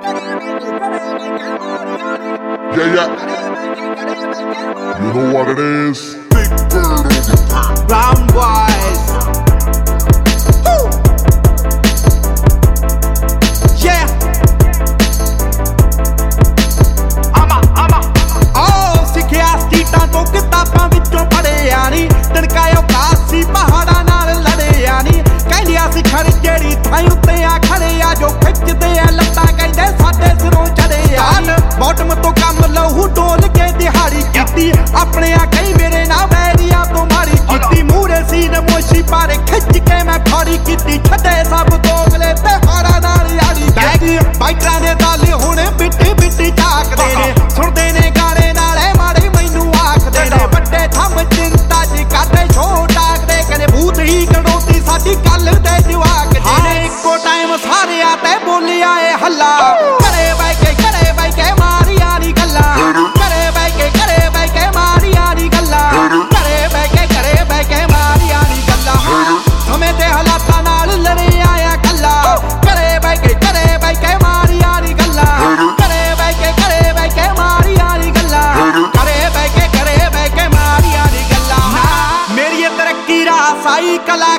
Yeah, yeah. You know what it is? Big Bird. ਸੁਪਨਿਆ ਕਈ ਮੇਰੇ ਨਾਲ ਬੈਰੀਆ ਤੂੰ ਮਾਰੀ ਕੀਤੀ। ਮੂਰੇ ਸੀ ਨਮੋਸ਼ੀ ਪਾਰੇ, ਖਿੱਚ ਕੇ ਮੈਂ ਖਾੜੀ ਕੀਤੀ। ਛੱਡੇ ਸਭ ਤੋਂ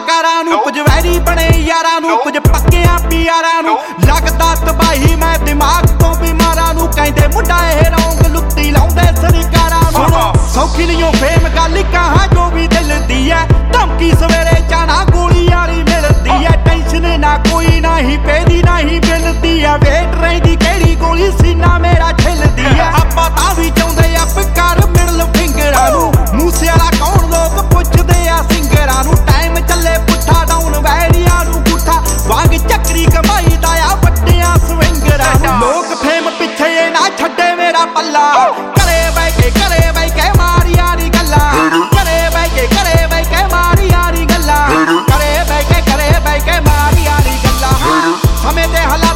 ਕਲਾਕਾਰਾਂ ਨੂੰ ਕੁਝ ਵੈਰੀ ਬਣੇ ਯਾਰਾਂ ਨੂੰ, ਕੁਝ ਪੱਕਿਆਂ ਪਿਆਰਾਂ ਨੂੰ। ਲੱਗਦਾ ਤਬਾਹੀ, ਮੈਂ ਦਿਮਾਗ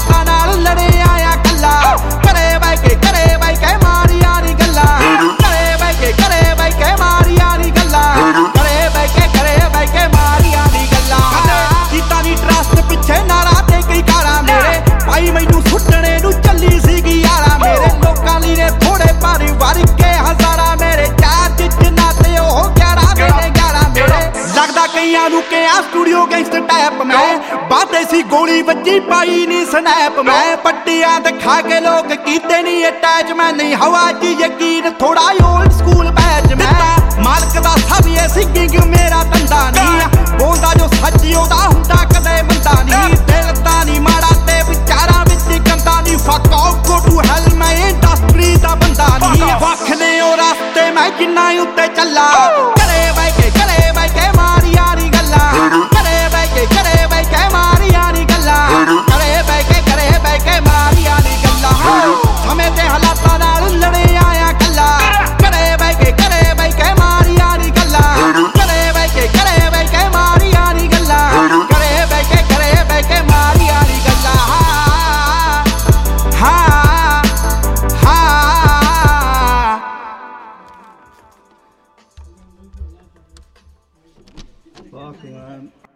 ਲੋਕਾਂ ਨਾਲ ਲੜਿਆ ਆ ਕੱਲਾ ਪਰੇ ਮੈਂ ਬਾਤੇ ਸੀ ਗੋਲੀ ਵੱਜੀ, ਪਾਈ ਨਹੀਂ ਸਨੈਪ। ਮੈਂ ਪੱਟੀਆਂ ਤੇ ਖਾ ਕੇ ਲੋਕ ਕੀਤੇ ਨਹੀਂ ਅਟੈਚ ਮੈਂ ਨਹੀਂ ਹਵਾ ਜੀ ਯਕੀਨ ਥੋੜਾ Okay.